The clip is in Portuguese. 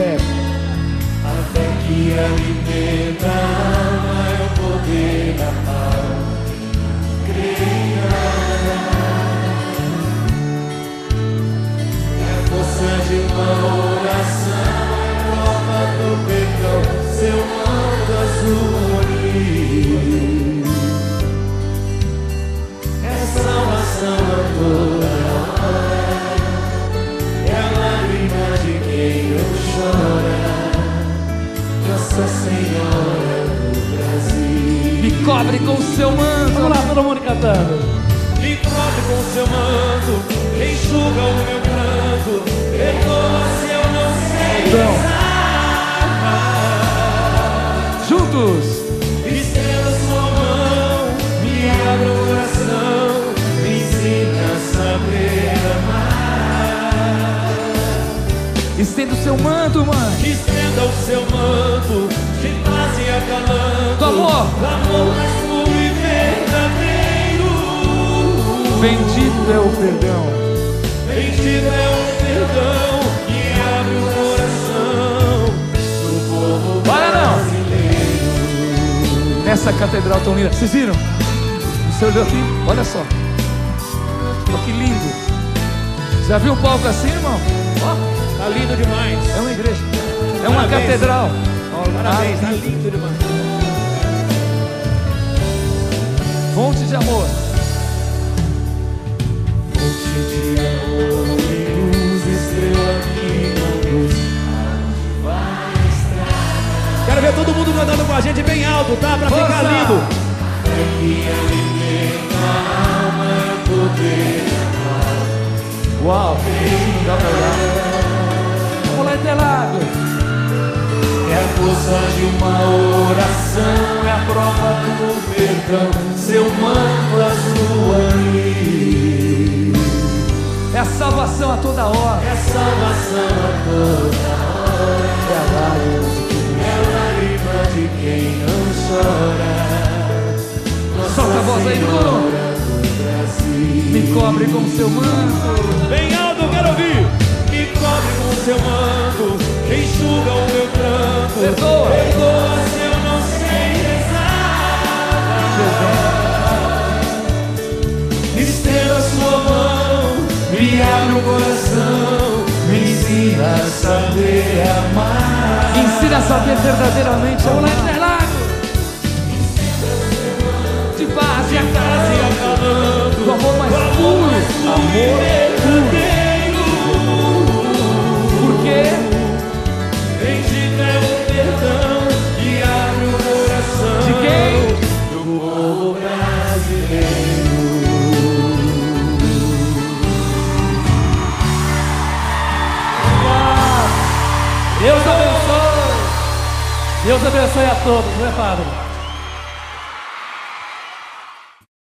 fé. A fé que alimenta. Nossa Senhora do Brasil. Me cobre com o seu manto. Vamos lá, todo mundo cantando. Me cobre com o seu manto, enxuga o meu pranto, perdoa-se. Seu manto, mãe. Estenda o seu manto, de paz e acalanto, Do amor. do amor mais puro e verdadeiro. Bendito é o perdão. Bendito é o perdão que abre o coração do povo Para não. brasileiro. Nessa catedral tão linda. Vocês viram? Você olhou aqui? Olha só. Olha que lindo. Já viu um palco assim, irmão? Ó, Tá lindo demais. é uma igreja. É uma Parabéns. catedral. Parabéns, tá Ah, lindo demais. Fonte de amor. Fonte de amor e luz, estrela que vai estrada. Quero ver todo mundo cantando com a gente bem alto, tá? Pra Força! ficar lindo. Força de uma oração, é a prova do perdão, seu manto azul ali. É a salvação a toda hora. É a salvação a toda hora, É a lágrima de quem é a lágrima de quem não chora. Nossa Solta a voz aí, Bruno. me cobre com seu manto. Bem alto, quero ouvir. Me cobre com seu manto, enxuga o Perdoa. Perdoa se eu não sei rezar. Estenda sua mão, me abre o coração, me ensina a saber amar. Ensina a saber verdadeiramente Vamos lá, amar. Interlagos. De paz e a Deus abençoe. A todos, né, Padre?